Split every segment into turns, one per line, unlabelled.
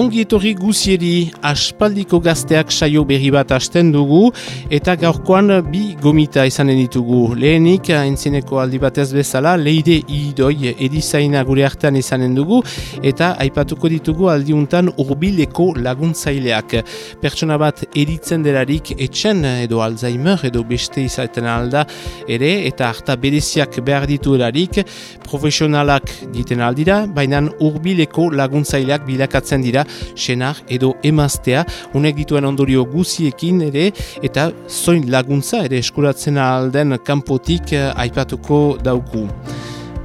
Ongi etorri guzieri aspaldiko gazteak saio berri bat hasten dugu eta gaurkoan bi gomita izanen ditugu. Lehenik, entzineko aldi batez bezala, leide idoi edizaina gure artean izanen dugu eta aipatuko ditugu aldiuntan urbileko laguntzaileak. Pertsona bat eritzen delarik etxen edo Alzheimer edo beste izaten alda ere eta harta bereziak behar ditu erarik profesionalak diten aldira, baina urbileko laguntzaileak bilakatzen dira senar edo emaztea, honek dituen ondorio guziekin ere, eta zoin laguntza ere eskuratzen alden kanpotik eh, aipatuko dauku.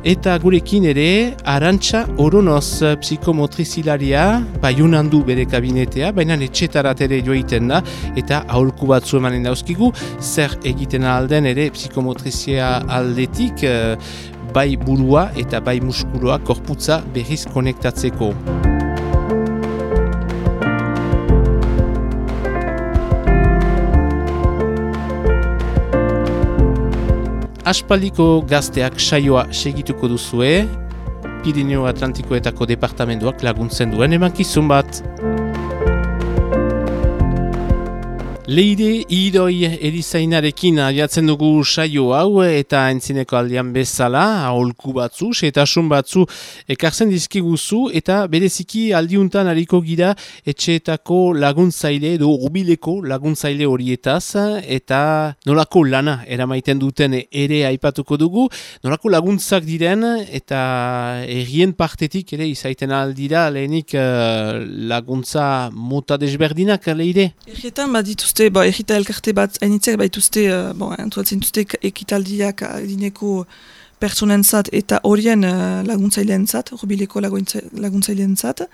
Eta gurekin ere, Arantxa Oronoz psikomotrizilaria, baiunan du bere kabinetea, baina etxetarat ere joiten da, eta aholku batzu emanen dauzkigu, zer egiten alden ere psikomotrizia aldetik, eh, bai burua eta bai muskuloa korputza berriz konektatzeko. Aspaldiko gazteak saioa segituko duzue, Pirineo Atlantikoetako departamentuak laguntzen duen emankizun bat. Leide idoi erizainarekin abiatzen dugu saio hau eta entzineko aldean bezala, aholku batzu, setasun batzu ekartzen dizkiguzu eta bereziki aldiuntan hariko gira etxeetako laguntzaile edo urbileko laguntzaile horietaz eta nolako lana eramaiten duten ere aipatuko dugu, nolako laguntzak diren eta errien partetik ere izaiten aldira lehenik uh, laguntza mota desberdinak leide?
Errietan badituz dituzte, bo, egita elkarte bat, hainitzek baituzte, uh, bo, entuatzen dituzte ekitaldiak adineko pertsonentzat eta horien uh, laguntzailean zat, horbileko laguntzailean zat.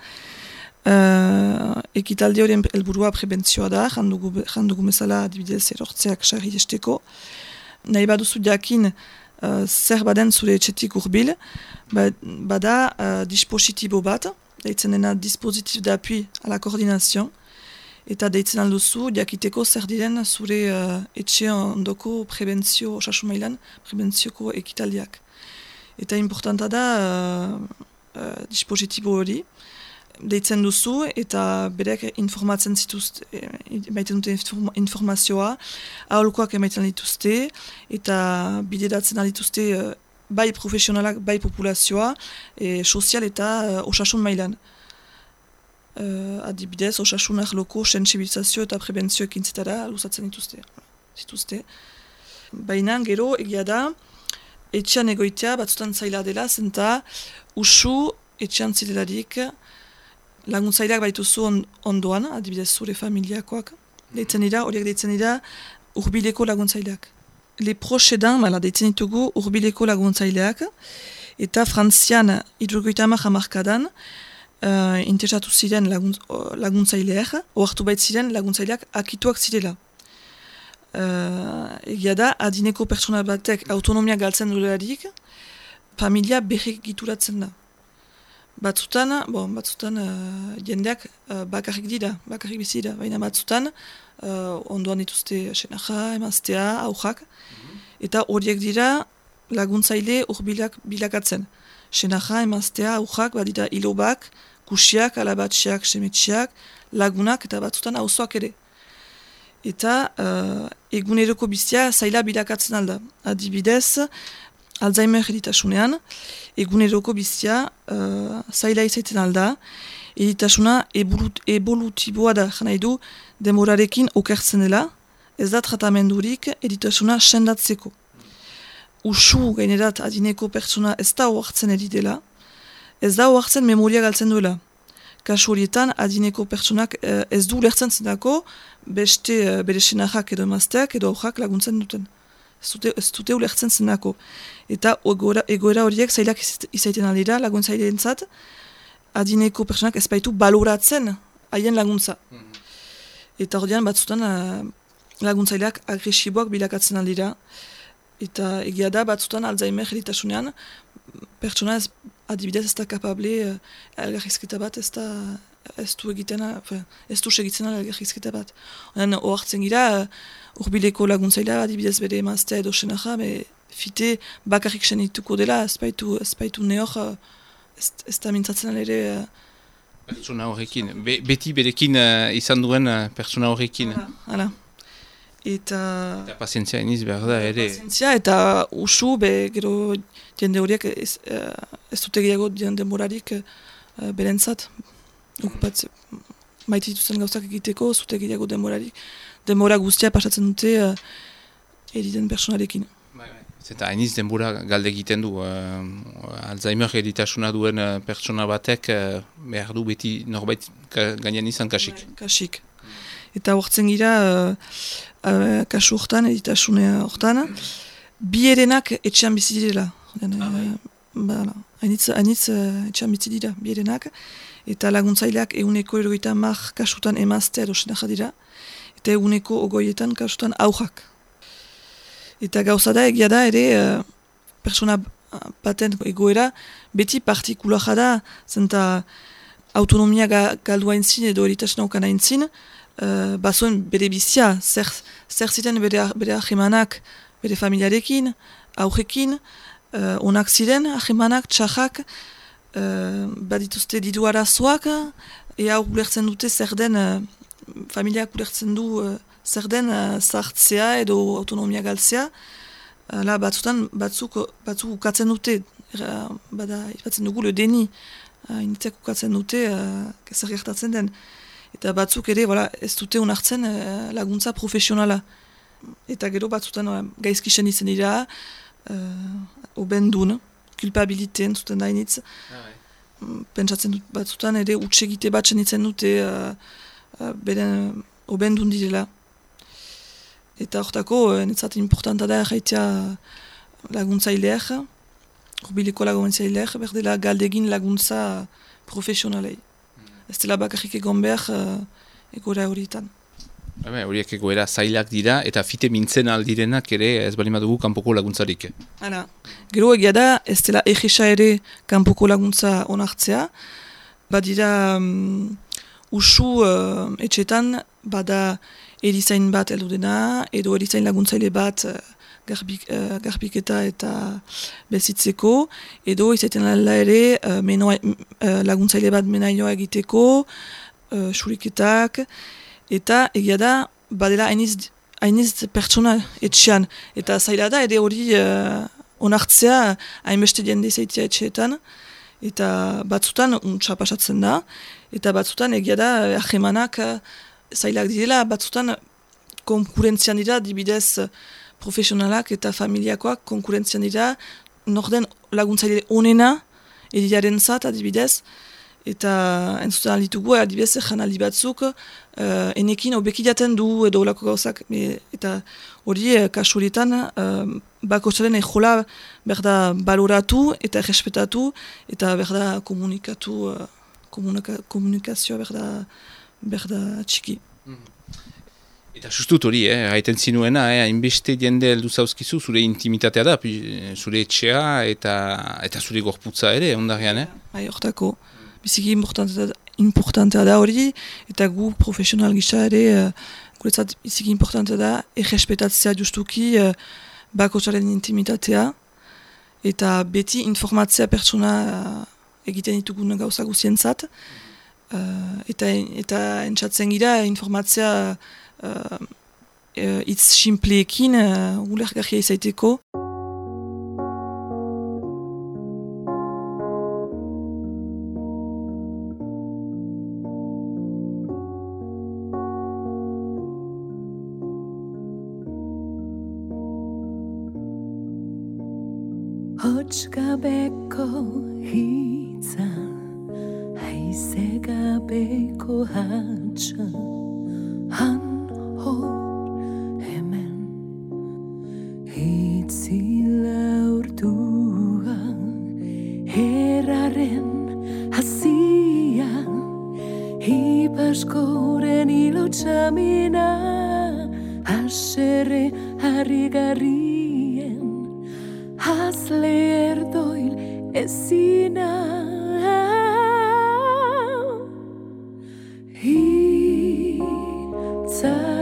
Uh, ekitaldi horien helburua prebentzioa da, jandugu, jandugu mesala adibidez erortzeak sarri esteko. Nahi baduzu jakin uh, zer baden zure etxetik urbil, ba, bada uh, dispositibo bat, deitzen dena dispositif d'appui a la koordinazion, eta deitzen alduzu, diakiteko zer diren zure uh, etxe ondoko prebentzio, osasun mailan, prebentzioko ekitaldiak. Eta importanta da uh, uh, dispositibo hori, deitzen duzu eta berek informatzen zituzte, emaiten dute informazioa, aholkoak emaiten dituzte, eta bidedatzen dituzte uh, bai profesionalak, bai populazioa, e, sozial eta uh, osasun mailan uh, adibidez, osasun loko sensibilizazio eta prebentzio ekin zetara luzatzen dituzte. zituzte. Baina gero egia da, etxean egoitea batzutan zaila dela, zenta usu etxean zidelarik laguntzaileak baituzu on, ondoan, adibidez zure familiakoak, deitzen dira, horiek deitzen dira urbileko laguntzaileak. Le proxedan, mala deitzen ditugu urbileko laguntzaileak, eta frantzian idurgoita hamarkadan, uh, interesatu ziren laguntz, laguntzaileak, oartu bait ziren laguntzaileak akituak zirela. Uh, egia da, adineko pertsona batek autonomia galtzen duelarik, familia berrik gituratzen da. Batzutan, bon, batzutan uh, jendeak uh, bakarrik dira, bakarrik bizi baina batzutan uh, ondoan dituzte senaja, emaztea, aujak, mhm. eta horiek dira laguntzaile urbilak bilakatzen. Senaja, emaztea, aujak, badita ilobak, kusiak, alabatxeak, semetxeak, lagunak eta batzutan auzoak ere. Eta uh, eguneroko bizia zaila bilakatzen alda. Adibidez, Alzheimer editasunean, eguneroko bizia uh, zaila izaiten alda, editasuna evolutiboa da, jana edu, demorarekin okertzen dela, ez da tratamendurik editasuna sendatzeko. Usu gainerat adineko pertsona ez da oartzen editela, ez da oartzen memoria galtzen duela. Kasu horietan, adineko pertsonak eh, ez du lertzen zenako beste uh, bere senajak edo emazteak edo aurrak laguntzen duten. Ez dute ulertzen zenako. Eta egoera horiek zailak izaiten aldira laguntzaileen zat, adineko pertsonak ez baitu baloratzen haien laguntza. Mhm. Eta horrean batzutan uh, laguntzaileak agresiboak bilakatzen aldira. Eta egia da batzutan Alzheimer editasunean, pertsona ez adibidez ez da kapable uh, elgarrizketa bat, ez da ez du egiten, ez du segitzen elgarrizketa bat. Oren, oartzen gira, uh, urbileko laguntzaila adibidez bere emaztea edo senaja, me fite bakarrik senituko dela, ez baitu, ez baitu neor, ez, ez da mintzatzen ere
Pertsona horrekin, Be, beti berekin uh, izan duen uh, pertsona horrekin.
Hala, Eta...
Eta pazientzia iniz behar da, ere.
Pazientzia eta usu, be, gero jende horiek ez, uh, ez dute gehiago jende morarik uh, berentzat. Okupat, maite dituzten gauzak egiteko, zute gehiago demorarik. Demora guztia pasatzen dute uh, eriten personarekin.
Eta hainiz denbora galde egiten du. Uh, Alzheimer editasuna duen uh, pertsona batek uh, behar du beti norbait ka, gainean izan kasik.
Bai, kasik. Eta hortzen gira, uh, uh, kasu hortan, editasune hortan, bi erenak etxean bizi direla. Ah, bai. ba, hainitz, hainitz uh, etxean bizi dira, bi erenak. Eta laguntzaileak eguneko eroita mar kasutan emaztea dosena jadira. Eta eguneko ogoietan kasutan aujak. Eta gauza da, egia da, ere, uh, persona baten egoera, beti partikula jada, zenta autonomia ga, galdua entzin edo eritasna okana entzin, uh, bazuen bere bizia, zer, zer ziten bere, bere ahemanak, bere familiarekin, aurrekin, uh, onak ziren ahemanak, txajak, uh, badituzte didu arazoak, ea ulertzen dute zer den, uh, familiak ulertzen du, zer den uh, zartzea edo autonomia galtzea, uh, batzutan batzuk, batzuk ukatzen dute, uh, bada, batzen dugu le deni, uh, initek ukatzen dute, uh, zer gertatzen den. Eta batzuk ere, voilà, ez dute unartzen uh, laguntza profesionala. Eta gero batzutan uh, gaizkisen izan dira, uh, oben duen, kulpabiliteen zuten da initz. Ah, mm, Pentsatzen dut batzutan ere utsegite batzen itzen dute, uh, uh, beren oben duen direla. Eta hortako, eh, netzat importanta da erraitea laguntzaileak, urbiliko laguntzaileak, berdela galdegin laguntza profesionalei. Ez dela bakarrik egon behar uh, egora horietan.
Horiek egoera zailak dira eta fite mintzen aldirenak ere ez bali madugu kanpoko laguntzarik.
Hala, gero egia da ez dela egisa ere kanpoko laguntza onartzea. Badira um, usu uh, etxetan bada erizain bat heldu dena, edo erizain laguntzaile bat uh, garbik, uh, garbiketa eta bezitzeko, edo izaten ala ere uh, menoa, uh, laguntzaile bat menainoa egiteko, uh, suriketak, eta egia da, badela hainiz, hainiz pertsona etxean, eta zaila da, ere hori uh, onartzea hainbeste jende zaitia etxeetan, eta batzutan untsa pasatzen da, eta batzutan egia da, ahemanak zailak direla, batzutan konkurentzian dira, dibidez profesionalak eta familiakoak konkurentzian dira, norden laguntzaile onena, edilaren zat, adibidez, eta entzuten alditugu, adibidez, ezan aldi batzuk, uh, enekin obekidaten du edo olako gauzak, eta hori, uh, kasu horietan, uh, bako ejola berda baloratu eta errespetatu, eta berda komunikatu, uh, komunika, komunikazioa berda, berda txiki. Mhm.
Eta sustut hori, eh, haiten zinuena, eh, hainbeste jende heldu zauzkizu, zure intimitatea da, zure etxea eta eta zure gorputza ere, ondarean, eh?
Bai, hortako, biziki importantea da hori, eta gu profesional gisa ere, uh, guretzat biziki importantea da, errespetatzea justuki uh, bako intimitatea, eta beti informatzea pertsona uh, egiten ditugun gauza guzientzat, Uh, eta eta entzatzen gira informatzea uh, uh, itz simpleekin uh, ulergarria izaiteko. Hots hitzan Haize gabeko Hipaskoren ilo txamina Hasere harri garrien Hasle erdoil ezina.
Den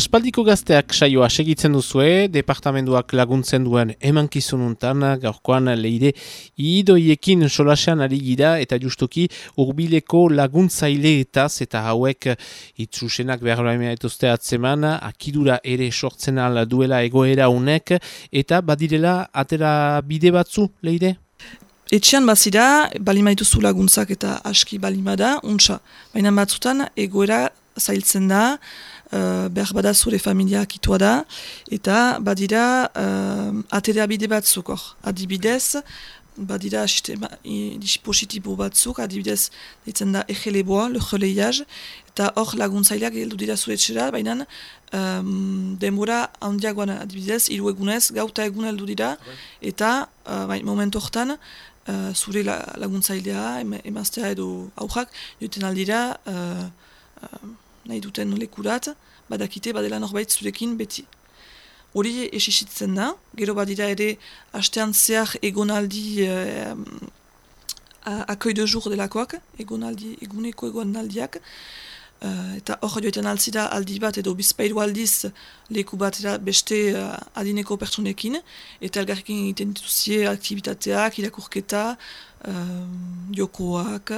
Aspaldiko gazteak saioa segitzen duzue, departamenduak laguntzen duen emankizununtan, gaurkoan leire idoiekin solasean ari gira eta justuki urbileko laguntzaileetaz eta hauek itzusenak behar etuzte atzeman, akidura ere sortzen al duela egoera unek eta badirela atera bide batzu, leire?
Etxean bazira, balima dituzu laguntzak eta aski balima da, untsa. Baina batzutan, egoera zailtzen da, uh, behar bada zure familia akitua da, eta badira uh, atera bide batzuk hor. Adibidez, badira sistema i- dispositibo batzuk, adibidez, ditzen da egeleboa, le releiaz, eta hor laguntzaileak heldu dira zure etxera, baina um, denbora handiagoan adibidez, hiru egunez, gauta egun heldu dira, eta uh, bai, momentu hortan, uh, zure la, laguntzailea, ema- emaztea edo aurrak, joiten aldira, uh, uh, nahi duten lekurat, badakite badela norbait zurekin beti. Hori esisitzen da, gero badira ere astean zehar egonaldi eh, akoi de jour delakoak, egonaldi, eguneko egonaldiak, eh, eta hor joiten altzira aldi bat edo bizpairu aldiz leku batera beste eh, adineko pertsonekin, eta elgarrekin egiten dituzie aktivitateak, irakurketa, eh, jokoak,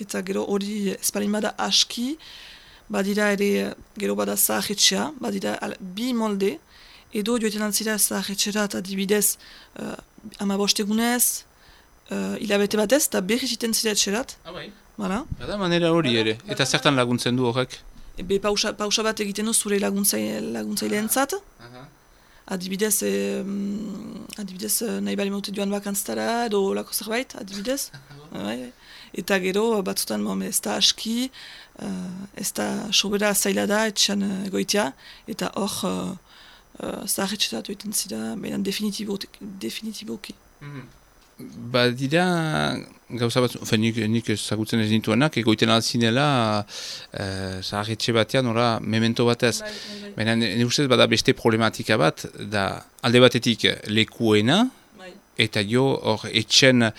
eta gero hori espalin bada aski, badira ere gero bada zaharretxea, badira al, bi molde, edo joetan altzira zaharretxera eta dibidez uh, ama bostegunez, uh, hilabete batez, eta berri ziten zira etxerat, voilà.
Bada manera hori ere, eta zertan laguntzen du horrek?
Ebe pausa, pausa bat egiten du zure laguntzai, laguntzaileantzat, adibidez, eh, mm, adibidez eh, nahi bali maute joan bakantztara edo lako zerbait, adibidez. Bai. Eta gero, batzutan, bon, ez da aski, uh, ez da sobera zaila da etxan uh, egoitea, eta hor uh, uh, zaharretxetatu egiten zira, baina definitiboki. definitiboki.
Badira, gauza bat, fe, nik, nik ezagutzen ez dituenak, egoiten alzinela uh, zaharretxe batean, ora, memento batez. Baina ne ne ustez bada beste problematika bat, da alde batetik lekuena,
Bai.
Eta jo hor etxen uh,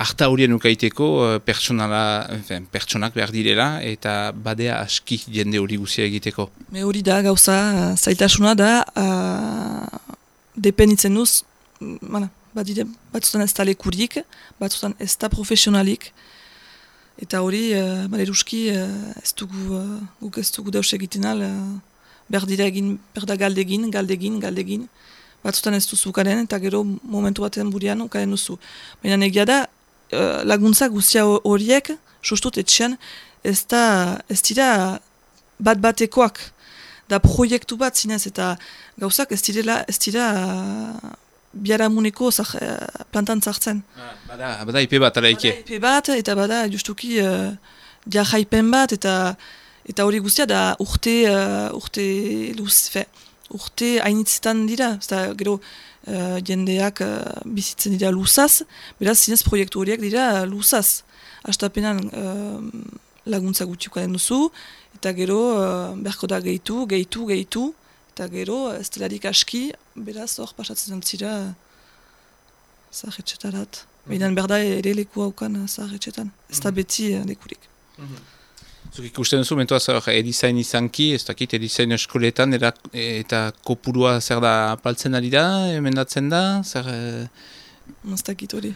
harta horien ukaiteko uh, pertsonala, enfin, pertsonak behar direla eta badea aski jende hori guzia egiteko.
Me hori da gauza, uh, zaitasuna da, uh, depenitzen duz, mm, bueno, badire, batzutan ez da lekurik, batzutan ez da profesionalik, eta hori, uh, baleruski, uh, ez dugu, uh, guk ez dugu deus egiten al, uh, behar dira egin, behar da galdegin, galdegin, galdegin, batzutan ez duzu karen, eta gero momentu batean burian ukaren duzu. Baina negia da, uh, laguntza guztia horiek, sustut etxean, ez da, ez dira bat batekoak, da proiektu bat zinez, eta gauzak ez direla, ez dira biaramuneko zah, uh, plantan zartzen.
Bada, bada IP bat araike.
Bada IP bat, eta bada justuki uh, diarraipen bat, eta eta hori guztia da urte, uh, urte luz, fe, urte hainitzetan dira, eta gero uh, jendeak uh, bizitzen dira luzaz, beraz zinez proiektu horiek dira luzaz. Astapenan uh, laguntza gutxukanen duzu, eta gero uh, berko da gehitu, gehitu, gehitu, eta gero ez delarik aski, beraz hor pasatzen zira zahetxetarat. Baina berda ere leku haukan zahetxetan, ez da beti uh, lekurik.
Zuk ikusten duzu, mentuaz, edizain izanki, ez dakit, edizain eskoletan, era, eta kopurua zer da paltzen ari da, emendatzen da, zer... E...
Ez dakit hori.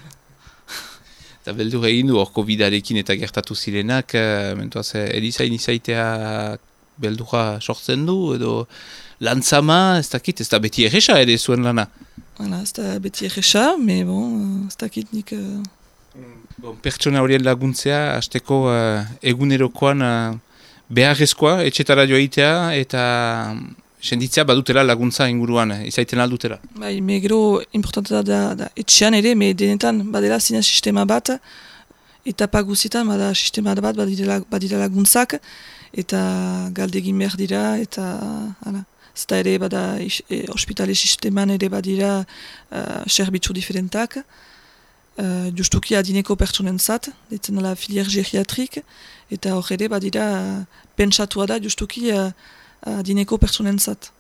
Eta beldur egin du hor COVID-arekin eta gertatu zirenak, e, mentuaz, edizain izaitea beldura sortzen du, edo lantzama, ez dakit, ez da beti erresa ere zuen lana.
Hala, ez da beti erresa, me bon, ez dakit nik... Uh...
Bon, pertsona horien laguntzea, hasteko uh, egunerokoan uh, beharrezkoa, etxetara joaitea eta senditzea badutela laguntza inguruan, izaiten aldutela.
Bai, me gero importanta da, da etxean ere, me denetan badela zina sistema bat, eta paguzitan bada sistema bat badira, badira laguntzak, eta galdegin behar dira, eta hala. Zeta ere bada e, ospitale sisteman ere badira uh, serbitzu diferentak, uh, justuki adineko pertsonen zat, ditzen dela filier geriatrik, eta hor ere badira uh, pentsatua da justuki uh, adineko pertsonen zat.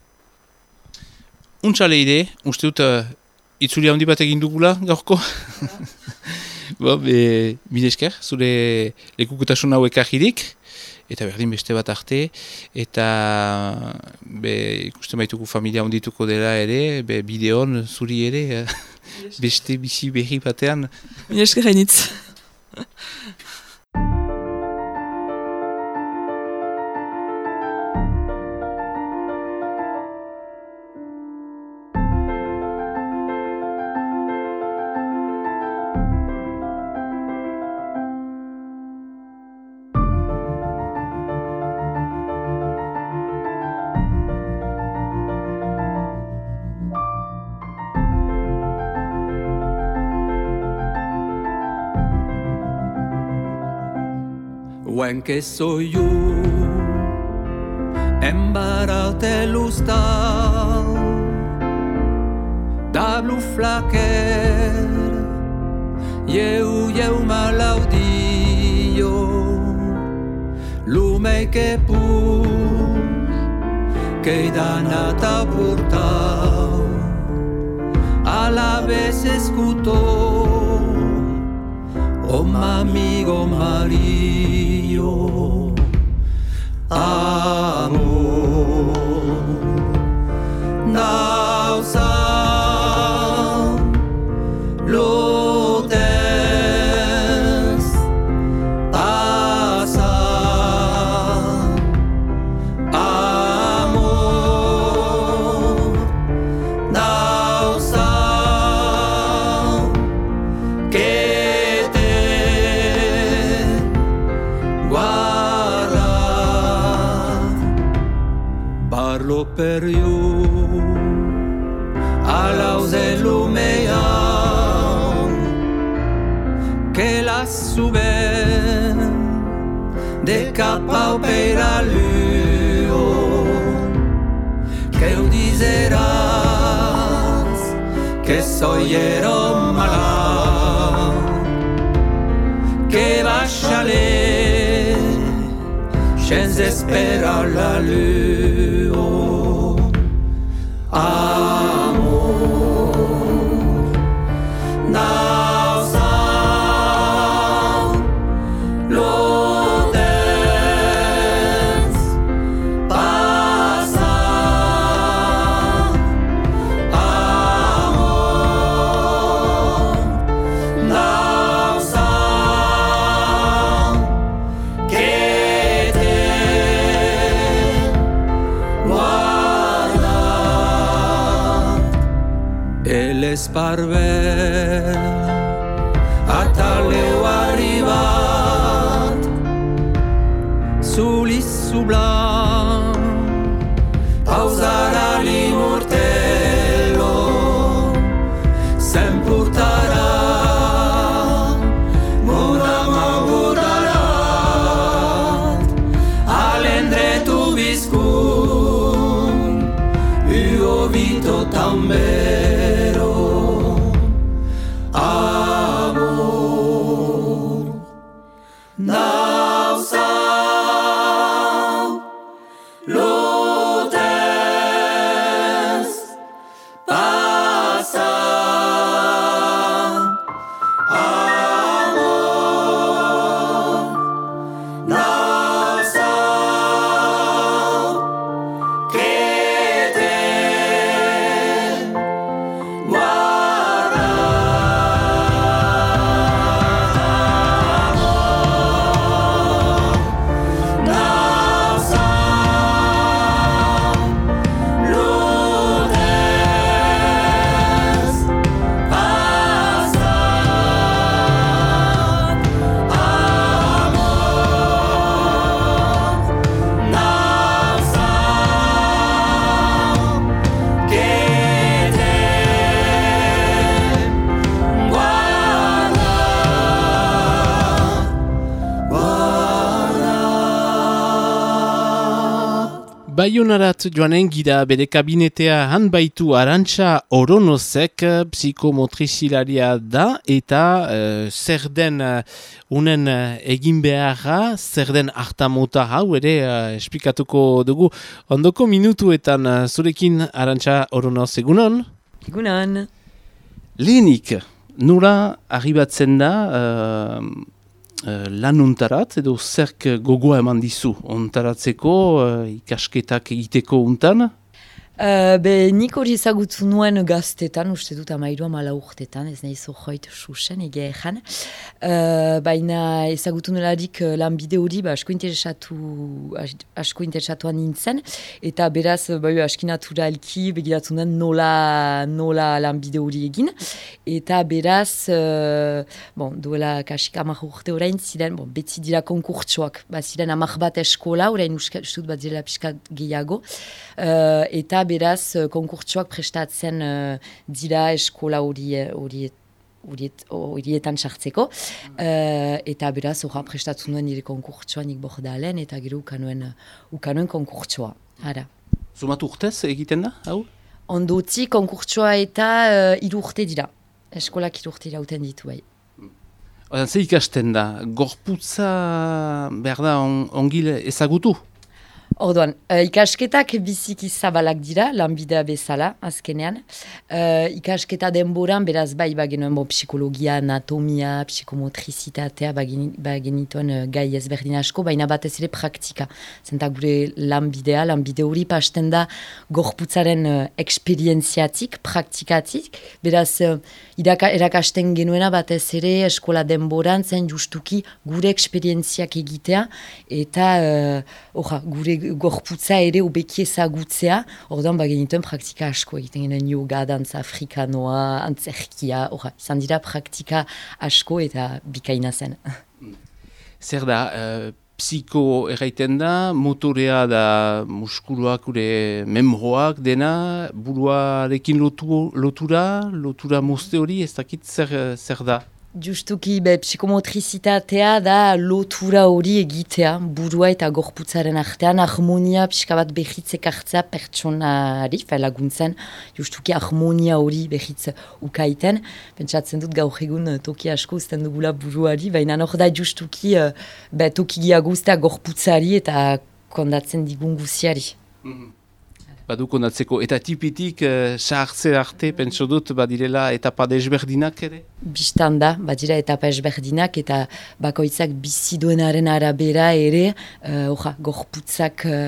Untsa lehide, uste dut uh, itzuli handi bat egin dugula gaurko? Bo, be, esker, zure lekukotasun hauek ahirik, eta berdin beste bat arte, eta be, ikusten baituko familia ondituko dela ere, be, bideon zuri ere, beste bizi berri batean.
Mila esker
joven que soy yo. Embarate lustal, da blu flaquer, eu eu malaudio, lume que pur, que danata portal, a la vez escuto, oh mi amigo María. 아무 a paupeira luo Que eu dizerás Que Que va chaler Senza esperar la esparver
Baionarat joanen gira bere kabinetea han baitu arantxa oronozek psikomotrizilaria da eta eh, zer den eh, unen eh, egin beharra, zer den hartamota hau ere eh, esplikatuko dugu ondoko minutuetan eh, zurekin arantxa oronoz egunon.
Egunon.
Lehenik, nura arribatzen da uh, lan untarat edo zerk gogoa eman dizu ontaratzeko uh, ikasketak egiteko untan?
Uh, be, nik hori ezagutu nuen gaztetan, uste dut amairu amala urtetan, ez nahi zohoit susen, ege ezan. Uh, baina ezagutu nolarik uh, lanbide hori, ba, asko interesatu, as- asko interesatuan nintzen, eta beraz, ba, aski naturalki begiratu nuen nola, nola lanbide hori egin, eta beraz, uh, bon, duela kasik amak urte orain ziren, bon, beti dira konkurtsoak, ba, ziren amak bat eskola, orain uste dut bat zirela pixkat gehiago, Uh, eta beraz uh, konkurtsoak prestatzen uh, dira eskola hori hori horiet- horietan sartzeko. Uh, eta beraz, horra prestatu nuen nire konkurtsoa nik bordalen, eta gero ukanuen, ukanuen konkurtsoa. Ara.
Zumat urtez egiten da, hau?
Ondotzi konkurtsoa eta uh, hiru urte dira. Eskolak hiru urte irauten ditu bai.
Odan, ze ikasten da, gorputza behar da on, ongil ezagutu?
Orduan, uh, ikasketak biziki zabalak dira, lanbidea bezala, azkenean. Uh, ikasketa denboran, beraz bai, bagenuen bo, psikologia, anatomia, psikomotrizitatea, bageni- bagenituen uh, gai ezberdin asko, baina batez ere praktika. Zenta gure lanbidea, lanbide hori pasten da gorputzaren uh, eksperientziatik, praktikatik, beraz, uh, iraka, erakasten genuena batez ere eskola denboran zen justuki gure eksperientziak egitea, eta uh, Orra, gure gorputza ere obeki ezagutzea, ordan bagenituen praktika asko egiten genuen yoga, dantza afrikanoa, antzerkia, orra, izan dira praktika asko eta bikaina zen.
Zer da, uh, psiko erraiten da, motorea da muskuluak, gure memroak dena, buruarekin lotu, lotura, lotura mozte hori, ez dakit zer, zer da.
Justuki, be, psikomotrizitatea da lotura hori egitea, burua eta gorputzaren artean, harmonia pixka bat behitzek hartzea pertsonari, fe laguntzen, justuki harmonia hori behitz ukaiten. Pentsatzen dut gaur egun eh, toki asko uzten dugula buruari, baina hor da justuki eh, be, toki giaguztea gorputzari eta kondatzen digun guziari.
Badu kondatzeko, eta tipitik uh, sahartze arte, pentso dut, badirela etapa desberdinak ere?
Bistan da, badira etapa ezberdinak eta bakoitzak bizi duenaren arabera ere, uh, oja, gorputzak uh,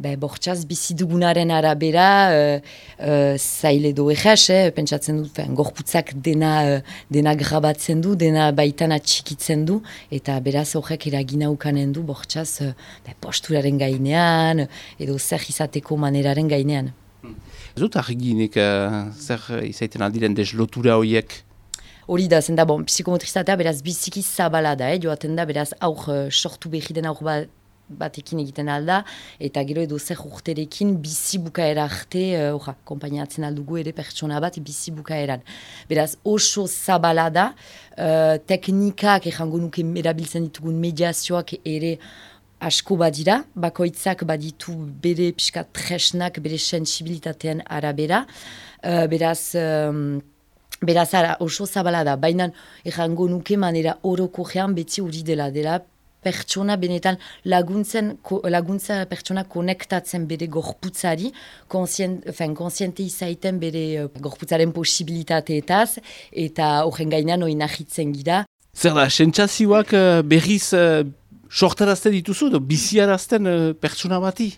be, bortxaz bizi dugunaren arabera uh, uh, zaile do eh, pentsatzen dut, fen, gorputzak dena, uh, dena grabatzen du, dena baitan atxikitzen du, eta beraz horrek eragina ukanen du bortxaz uh, posturaren gainean, edo zer izateko maneraren gainean.
Ez dut arginik, uh, zer izaiten aldiren deslotura horiek?
Hori da, zen da, bon, psikomotrizatea beraz biziki zabala da, eh, joaten da, beraz aur uh, sortu behi den aur bat, batekin egiten alda, eta gero edo zer urterekin bizi bukaera arte, uh, orra, kompainatzen aldugu ere pertsona bat bizi bukaeran. Beraz, oso zabala da, uh, teknikak, errango nuke erabiltzen ditugun mediazioak ere asko badira, bakoitzak baditu bere pixka tresnak, bere sensibilitatean arabera, uh, beraz... Um, Beraz, ara, oso zabala da, baina errango nuke manera oroko gean beti hori dela, dela pertsona benetan laguntzen, laguntza pertsona konektatzen bere gorputzari, konsiente izaiten bere uh, gorputzaren posibilitateetaz, eta horren gainean hori gira.
Zer da, sentsazioak uh, berriz sortarazten dituzu, biziarazten uh, pertsona bati?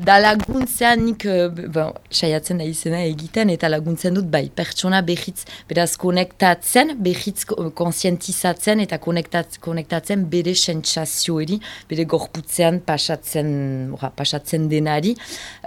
Da laguntzean nik, uh, bon, saiatzen da izena egiten, eta laguntzen dut bai, pertsona behitz, beraz konektatzen, behitz konsientizatzen eta konektat, konektatzen bere sentsazioeri, bere gorputzean pasatzen, ora, pasatzen denari,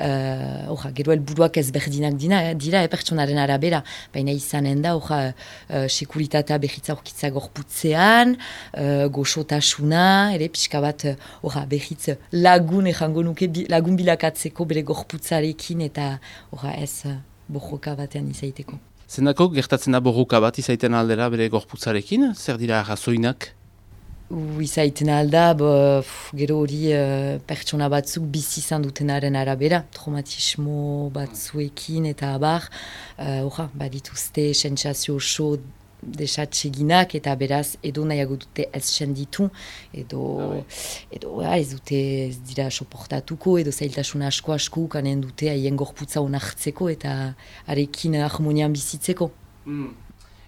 uh, ora, gero helburuak ez berdinak dina, dira e, pertsonaren arabera, baina izanen da, ora, uh, sekuritatea behitza aurkitza gorputzean, uh, goxotasuna, ere pixka bat, ora, behitz lagun, ejango nuke, lagun bila bilakatzeko bere gorputzarekin eta ora ez uh, borroka batean izaiteko.
Zendako gertatzen da borroka bat izaiten aldera bere gorputzarekin? Zer dira razoinak?
Izaiten alda, gero hori uh, pertsona batzuk bizi izan dutenaren arabera, traumatismo batzuekin eta abar, uh, badituzte sentsazio oso desatseginak eta beraz edo nahiago dute ez senditu edo, ah, edo ah, ez dute ez dira soportatuko edo zailtasun asko asko kanen dute haien gorputza onartzeko eta arekin harmonian bizitzeko. Mm.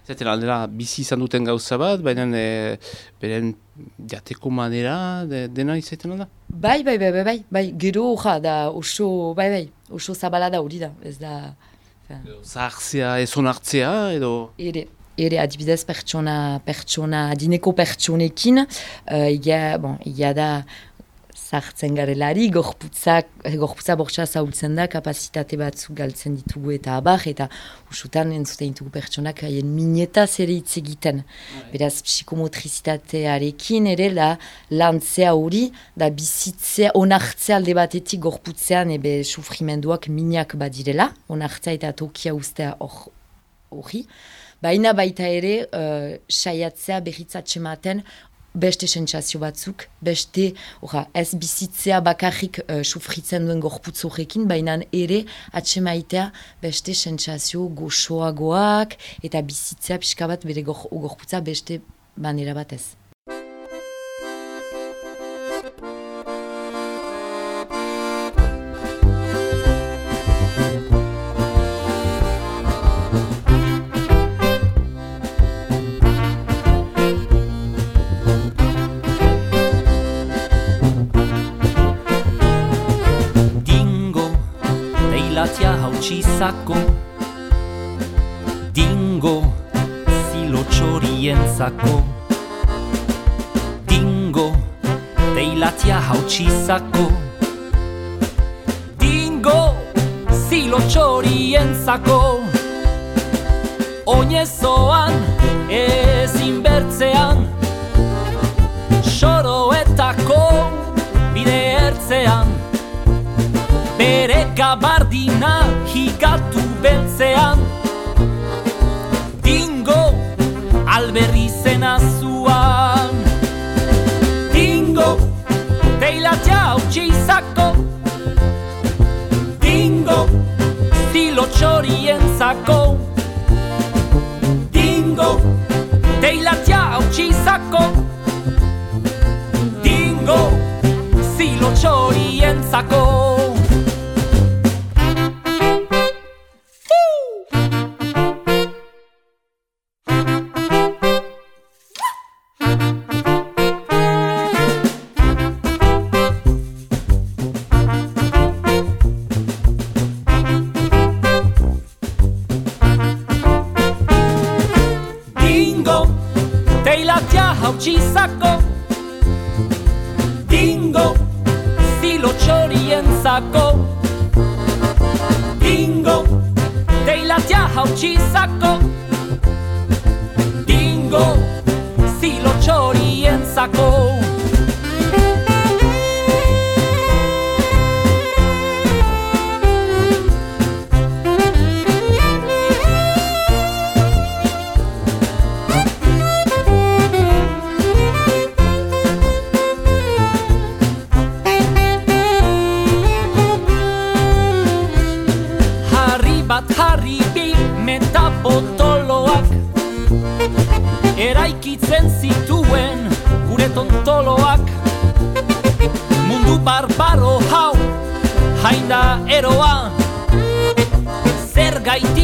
Zaten aldera bizi izan duten gauza bat, baina e, beren jateko manera de, dena izaiten alda?
Bai, bai, bai, bai, bai, bai, gero hoja da oso, bai, bai, oso zabala da hori da, ez da...
Zahartzea, ez onartzea, edo...
Ere, ere adibidez pertsona, pertsona, adineko pertsonekin, uh, ia, bon, ia da sartzen garelari, gorputza, gorputza bortsa zaultzen da, kapazitate batzuk galtzen ditugu eta abar, eta usutan entzuten ditugu pertsonak haien mineta zere hitz egiten. Bai. Beraz, psikomotrizitatearekin ere la lantzea hori, da bizitzea, onartzea alde batetik gorputzean ebe sufrimenduak minak badirela, onartzea eta tokia ustea hori. Baina baita ere, uh, saiatzea behitzatxe maten, beste sentsazio batzuk, beste ora, ez bizitzea bakarrik uh, sufritzen duen gorputz horrekin, baina ere atsemaitea beste sentsazio goxoagoak eta bizitzea pixka bat bere gorputza beste banera batez.
saco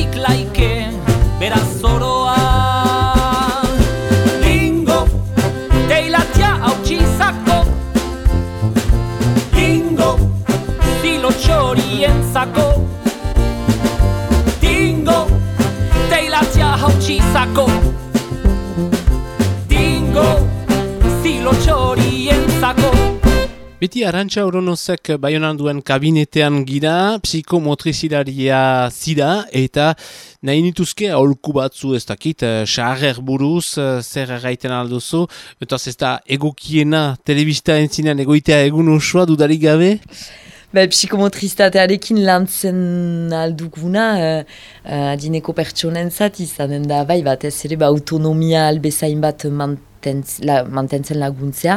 Gaitik laike beraz zoroa
Beti arantxa oronozek baionan duen kabinetean gira, psikomotrizilaria zira, eta nahi nituzke aholku batzu ez dakit, eh, saharrer buruz, eh, zer erraiten alduzu, eta ez da egokiena telebista entzinean egoitea egun osoa dudarik gabe?
Be, psikomotristatearekin lantzen alduguna, uh, uh, adineko pertsonentzat izanen da, bai batez ere, ba, autonomia albezain bat mantentz, la, mantentzen laguntzea,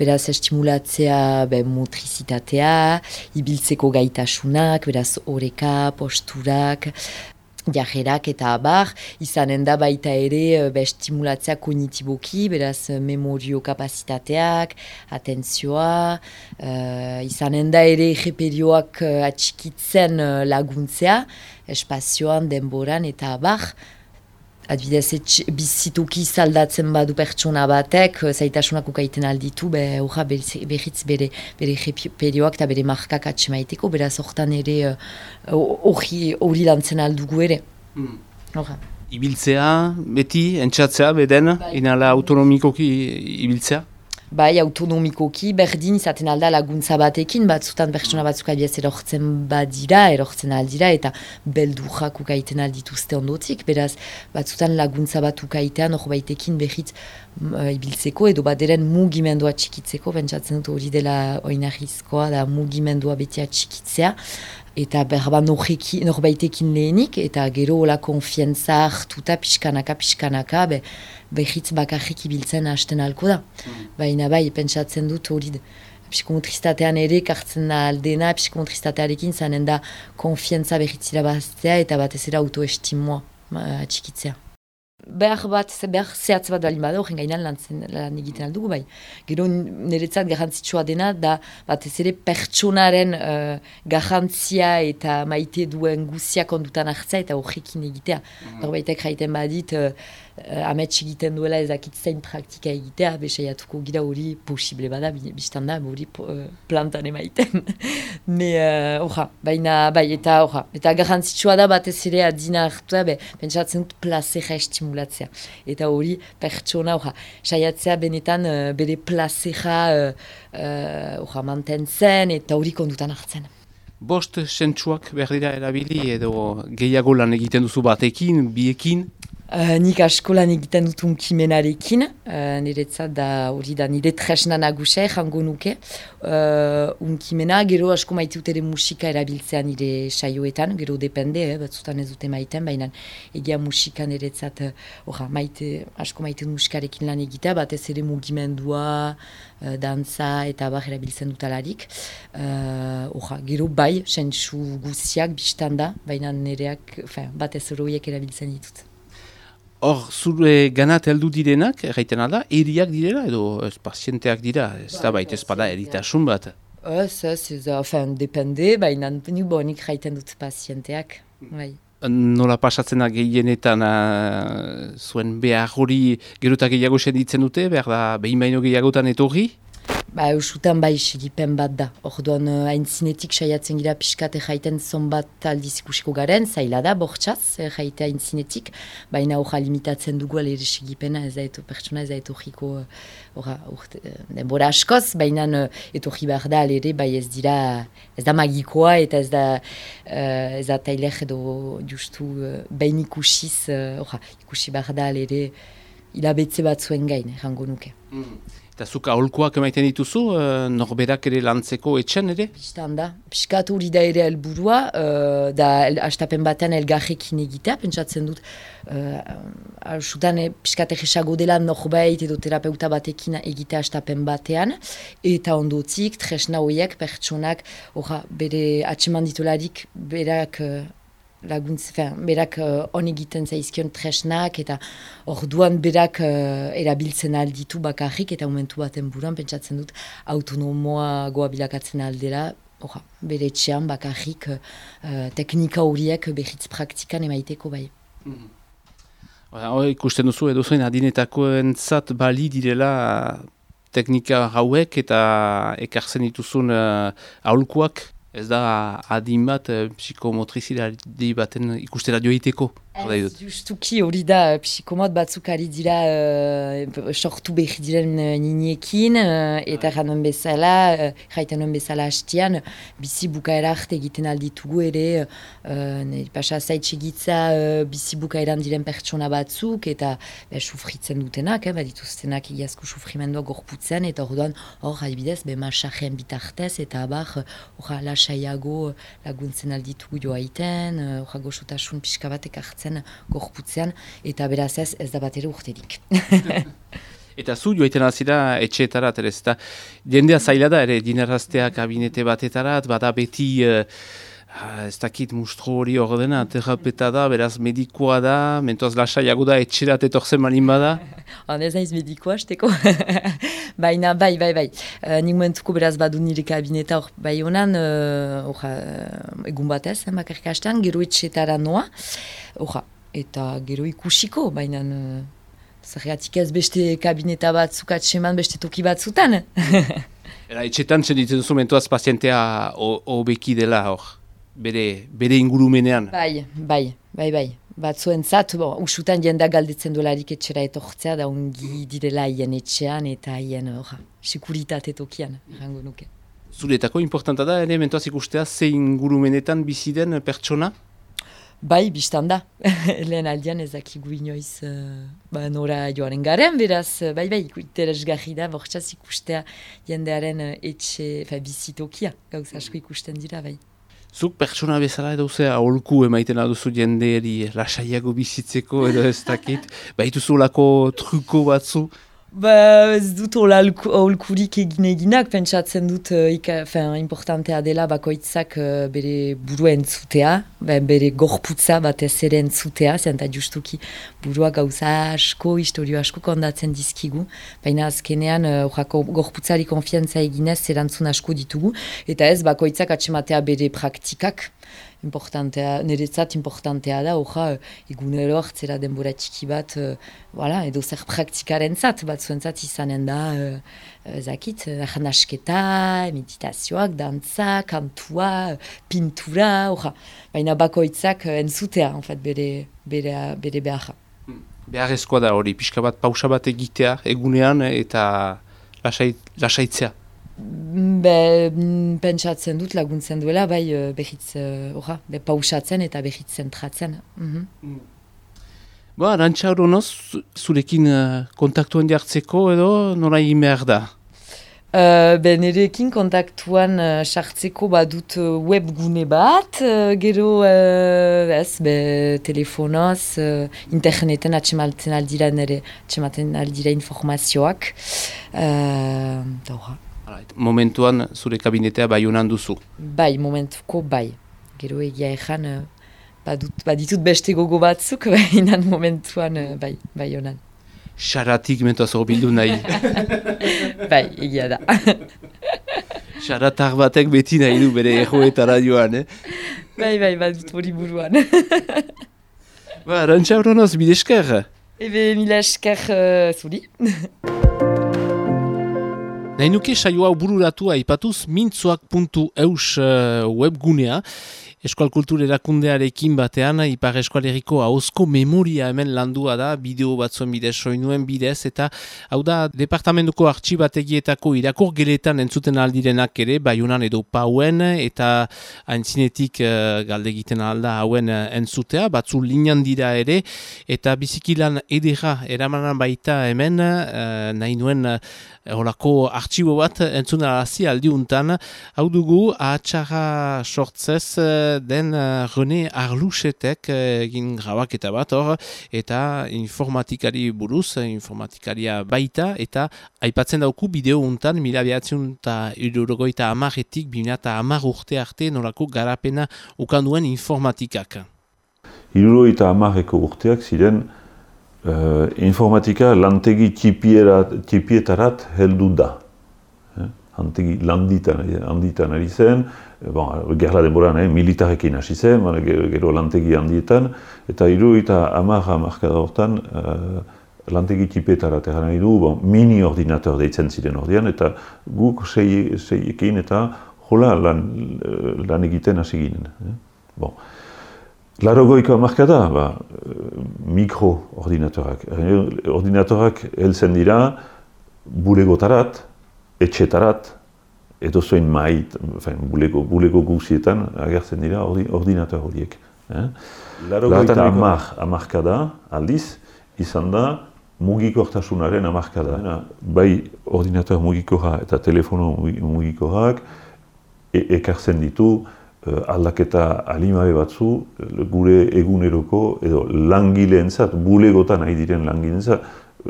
beraz estimulatzea be, motrizitatea, ibiltzeko gaitasunak, beraz oreka, posturak, jajerak eta abar, izanen da baita ere eh, be, estimulatzea kognitiboki, beraz eh, memorio kapasitateak, atentzioa, uh, izanen da ere egeperioak uh, atxikitzen uh, laguntzea, espazioan, denboran eta abar, Adibidez, bizitoki zaldatzen badu pertsona batek, eh, zaitasunak ukaiten alditu, be, urra berriz bere, bere perioak eta bere markak atxemaiteko, beraz hortan ere eh, hori hori lantzen aldugu ere. Horra.
Ibiltzea, beti, entxatzea, beden, inala autonomikoki ibiltzea?
Bai, autonomikoki, berdin izaten alda laguntza batekin, batzutan pertsona batzuk abiez erortzen badira, erortzen aldira, eta beldurrak ukaiten aldituzte ondotik, beraz, batzutan laguntza bat ukaitean hor baitekin behitz uh, ibiltzeko, edo baderen mugimendua txikitzeko, pentsatzen dut hori dela oinarrizkoa, da mugimendua beti atxikitzea, eta berba norreki- norbaitekin lehenik, eta gero hola konfientza hartuta pixkanaka, pixkanaka, be, behitz bakarrik ibiltzen hasten halko da. Baina bai, pentsatzen dut hori. Psikomotristatean ere kartzen da aldena, psikomotristatearekin zanen da konfientza behitzira baztea eta batez ere autoestimoa ma, atxikitzea. Behar bat, behar zehatz bat baldin bada horren gainan lan, zen, lan egiten aldugu bai. Gero niretzat garrantzitsua dena da batez ere pertsonaren uh, garrantzia eta maite duen guziak ondutan hartzea eta horrekin egitea. Norbaitek jaiten badit, uh, amets egiten duela ezakit zein praktika egitea, besaiatuko gira hori posible bada, bi- bistan da hori uh, plantan emaiten. Me, uh, orra, baina, bai, eta orra, eta garrantzitsua da batez ere adina hartua, be, pentsatzen dut plazera estimulatzea. Eta hori pertsona, orra, saiatzea benetan uh, bere plazera uh, uh, mantentzen eta hori kondutan hartzen.
Bost sentsuak behar dira erabili edo gehiago lan egiten duzu batekin, biekin,
Uh, nik asko lan egiten dut unkimenarekin, uh, niretzat da hori da nire tresna nagusia jango nuke. Uh, unkimena, gero asko maite dut ere musika erabiltzea nire saioetan, gero depende, eh, batzutan ez dute maiten, baina egia musika niretzat, uh, maite, asko maite musikarekin lan egitea, batez ere mugimendua, uh, dantza eta bar erabiltzen dut alarik. Uh, orra, gero bai, sentsu guziak biztan da, baina nireak, enfin, batez ere horiek erabiltzen ditut.
Hor, zure ganat heldu direnak, erraiten alda, eriak direla edo ez pazienteak dira, ez da baita ez bada eritasun bat.
Ez, ez, ez, enfin, depende, baina nik bonik jaiten dut pazienteak. Bai.
Nola pasatzen da gehienetan uh, zuen behar hori gerotak gehiago senditzen dute, behar da behin baino gehiagotan etorri?
Ba, eusutan bai segipen bat da. Orduan, uh, hain zinetik saiatzen gira pixkate jaiten zonbat aldiz ikusiko garen, zaila da, bortxaz, eh, jaite hain zinetik, baina hoja limitatzen dugu ere segipena, ez da eto pertsona, ez da eto jiko, uh, denbora askoz, baina eto behar da, ere, bai ez dira, ez da magikoa, eta ez da, ez da tailek edo justu behin ikusiz, uh, ikusi behar da, ere, hilabetze bat zuen gain, errango nuke.
Mm. Eta zuk aholkoak emaiten dituzu, uh, norberak ere lantzeko etxen ere?
Bistan da. Piskat hori da ere helburua, uh, da el, astapen batean elgarrekin egitea, pentsatzen dut, uh, sudan e, piskat egisago dela norbait edo terapeuta batekin egitea astapen batean, eta ondotik, tresna horiek pertsonak, orra, bere atseman ditularik, berak laguntz, fin, berak uh, on egiten zaizkion tresnak eta orduan berak uh, erabiltzen alditu bakarrik eta momentu baten buruan pentsatzen dut autonomoa goa bilakatzen aldera orra, bere etxean bakarrik uh, teknika horiek behitz praktikan emaiteko bai. Mm -hmm.
Hora, ikusten duzu edo zuen adinetako entzat bali direla teknika hauek eta ekartzen dituzun uh, aholkuak Ez da adin bat e, psikomotrizidadi baten ikustera joiteko?
Ez, justuki hori da, psikomot batzuk ari dira uh, sortu behir diren uh, niniekin, uh, eta janon bezala, uh, jaiten bezala hastian, bizi bukaera arte egiten alditugu ere, uh, ne, pasa zaitxegitza uh, bizi bukaeran diren pertsona batzuk, eta be, sufritzen dutenak, eh, badituztenak egiazko sufrimendua gorputzen, eta orduan hor, adibidez, be masajeen bitartez, eta abar, hor, lasaiago laguntzen alditugu joaiten, hor, uh, goxotasun pixka batek hartzen zen gorputzean, eta beraz ez, ez da bat ere urterik.
eta zu joiten azira etxeetarat, ere, eta jendea zaila da, ere, dineraztea kabinete batetarat, bada beti... Uh, ez dakit mustro hori hor dena, terapeta da, beraz medikoa da, mentoaz lasaiago da etxerat etorzen malin bada?
Han ez naiz medikoa, esteko. Baina, bai, bai, bai. Uh, nik momentuko beraz badu nire kabineta hor bai honan, uh, uh, egun batez, eh, bakarkastean, gero etxetara noa. Oja, eta gero ikusiko, baina uh, zergatik ez beste kabineta bat zukatseman beste toki bat zutan.
Era, etxetan txenditzen duzu mentuaz pazientea hobeki dela hor, bere, bere ingurumenean.
Bai, bai, bai, bai. Batzuen zat, bo, usutan jenda galdetzen dolarik etxera etortzea, da ongi direla hien etxean eta hien sekuritate tokian, errango nuke.
Zuretako importanta da, ere, mentuaz ikustea, ze ingurumenetan bizi den pertsona?
Bai, biztan da. Lehen aldean ezakigu inoiz uh, ba, nora joaren garen, beraz, bai, bai, interesgarri da, bortxaz ikustea jendearen uh, etxe, fa, bizitokia, gauz asko ikusten dira, bai.
Zuk pertsona bezala edo ze aholku emaiten aduzu jendeari lasaiago bizitzeko edo ez dakit, baituzu lako truko batzu?
Ba, ez dut holkurik egin eginak, pentsatzen dut uh, ika, fin, importantea dela bakoitzak uh, bere burua entzutea, ba, bere gorputza bat ez ere entzutea, zenta justuki burua gauza asko, historio asko kondatzen dizkigu, baina azkenean uh, gorputzari konfiantza eginez erantzun asko ditugu, eta ez bakoitzak atxematea bere praktikak, importantea, niretzat importantea da, oja, egunero hartzera denbora txiki bat, uh, voilà, edo zer praktikaren zat, bat zuentzat izanen da, uh, zakit, uh, meditazioak, dantza, kantua, pintura, oja, baina bakoitzak entzutea, en fait, bere, bere, bere beharra.
Behar ezkoa da hori, pixka bat pausa bat egitea, egunean, eta lasait, lasaitzea.
Be, mm, pentsatzen dut laguntzen duela, bai uh, behitz, uh, be, pausatzen eta behitz zentratzen. Mm -hmm.
Ba, Arantxa zurekin uh, kontaktuan jartzeko edo nora behar da?
Uh, be, nerekin kontaktuan sartzeko uh, badut uh, webgune bat, uh, gero uh, ez, be, telefonoz, uh, interneten atxematen aldira nere, atxematen aldira informazioak. Uh,
Momentuan zure kabinetea bai honan duzu?
Bai, momentuko bai. Gero egia ezan, uh, badut, baditut beste gogo batzuk, bai momentuan uh, bai, bai honan.
Xaratik mentuaz bildu nahi.
bai, egia da.
Xaratak batek beti nahi du bere erroetara joan, eh?
Bai, bai, badut hori buruan.
ba, rantxa horonoz, bidesker?
Ebe, mila esker uh, zuri.
Nahi nuke saio hau bururatu aipatuz mintzoak.eus uh, webgunea, Eskual Kultur erakundearekin batean, Ipar Eskualeriko hauzko memoria hemen landua da, bideo batzuen bidez, soinuen bidez, eta hau da, departamentuko artxibategietako irakur geletan entzuten aldirenak ere, baiunan edo pauen, eta haintzinetik uh, galde egiten alda hauen uh, entzutea, batzu linean dira ere, eta bizikilan edera eramanan baita hemen, uh, nahi nuen Horako artxibo bat entzuna alazi aldiuntan, hau dugu ahatsaga sortzez den uh, René Arlusetek egin grabaketa bat hor, eta informatikari buruz, informatikaria baita, eta aipatzen dauku bideo untan, mila behatzen eta irurogoita amaretik, bina eta amar urte arte norako garapena ukanduen informatikak.
Irurogoita amareko urteak ziren uh, informatika lantegi tipietarat heldu da. Eh? Lantegi landitan, handitan ari zen, eh, bon, gerla denboran, eh, militarekin hasi zen, gero lantegi handietan, eta hiru eta hamar hamarkada hortan uh, lantegi tipietarat egan nahi du, bon, mini ordinator deitzen ziren ordean, eta guk seiekin eta jola lan, lan egiten hasi ginen. Eh? Bon. Laro goiko amarka da, ba, mikro-ordinatorak. Ordinatorak helzen dira bulegotarat, etxetarat, edo zuen mait, bulego, bulego guzietan agertzen dira ordinator horiek. Eh? Laro goita amar, amarka da, aldiz, izan da mugikortasunaren amarka da. Bai ordinator mugikora eta telefono mugikorak e ekartzen ditu uh, aldaketa alimabe batzu gure eguneroko edo langileentzat, bulegotan nahi diren langileentzat,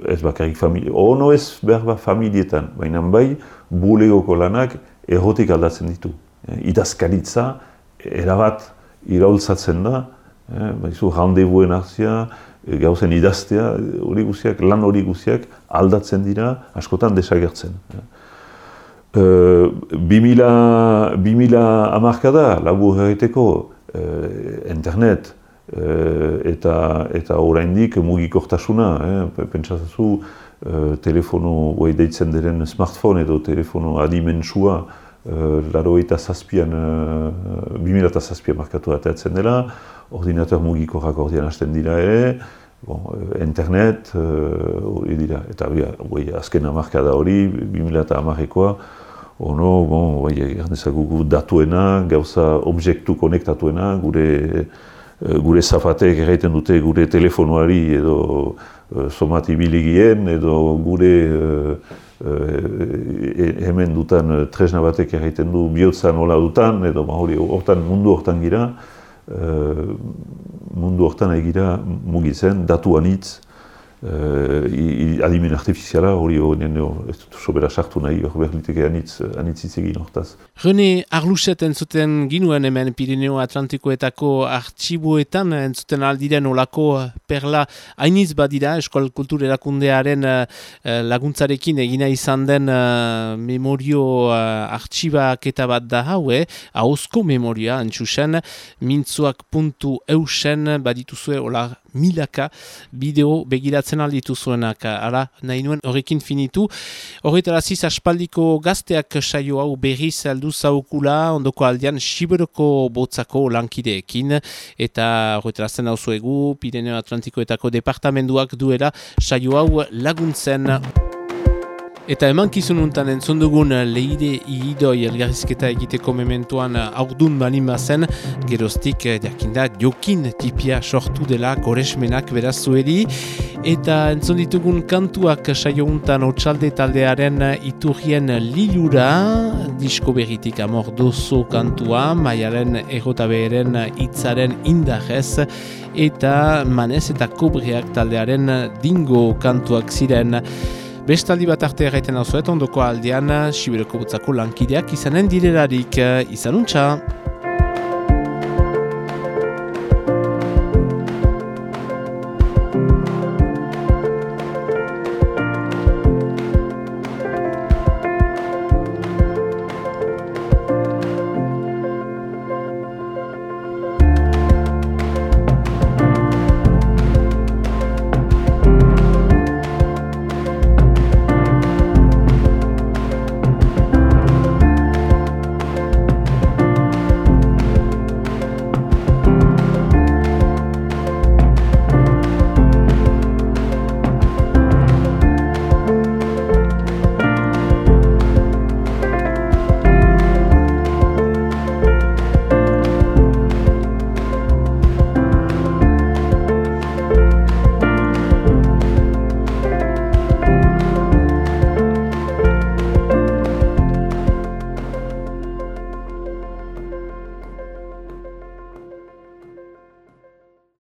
ez bakarrik familie, ono ez behar bat familietan, baina bai bulegoko lanak errotik aldatzen ditu. Eh, idazkaritza erabat iraultzatzen da, eh, baizu randevuen hartzia, gauzen idaztea, hori guziak, lan hori guziak aldatzen dira, askotan desagertzen. Eh. 2000, 2000 amarka da, labur egiteko, eh, internet eh, eta, eta oraindik mugikortasuna, eh, pentsatzen eh, telefono guai deitzen diren smartphone edo telefono adimentsua eh, laro eta zazpian, eh, 2000 eta zazpian markatu ateatzen dela, ordinator mugikorrak ordean hasten dira ere, bon, eh, internet hori dira, eta guai, azken amarka da hori, 2000 eta amarrekoa, ono, bon, bai, datuena, gauza objektu konektatuena, gure eh, gure zafatek egiten dute gure telefonoari edo uh, somati biligien edo gure uh, hemen dutan tresna batek egiten du bihotza nola dutan edo ba, hori hortan mundu hortan gira mundu hortan egira mugitzen, datuan hitz uh, adimen artifiziala hori honen ez dut sobera sartu nahi hor behar liteke anitz, anitz egin hortaz.
Rene Arluset entzuten ginuen hemen Pirineo Atlantikoetako artxiboetan entzuten aldiren olako perla hainiz badira Eskual Kultur Erakundearen uh, laguntzarekin egina izan den uh, memorio uh, artxibak eta bat da haue, hauzko memoria antxusen, mintzuak.eusen badituzue hola milaka bideo begiratzen alditu zuenak. Ara, nahi nuen horrekin finitu. Horretara ziz aspaldiko gazteak saio hau berriz aldu zaukula, ondoko aldean Siberoko botzako lankideekin, eta horretara zen hau zuegu, Pireneo Atlantikoetako departamenduak duela saio hau laguntzen. Eta eman kizun untan entzun dugun leide ihidoi elgarrizketa egiteko mementuan aurdun balin bazen, geroztik jakinda jokin tipia sortu dela koresmenak beraz zuedi. Eta entzun ditugun kantuak saio untan otxalde taldearen iturrien lilura, disko berritik amor dozo kantua, maialen egotaberen itzaren indarrez, eta manez eta kobreak taldearen dingo kantuak ziren. Bestaldi bat arte erraiten hau ondoko aldean, Sibiroko butzako lankideak izanen direlarik, izanuntza!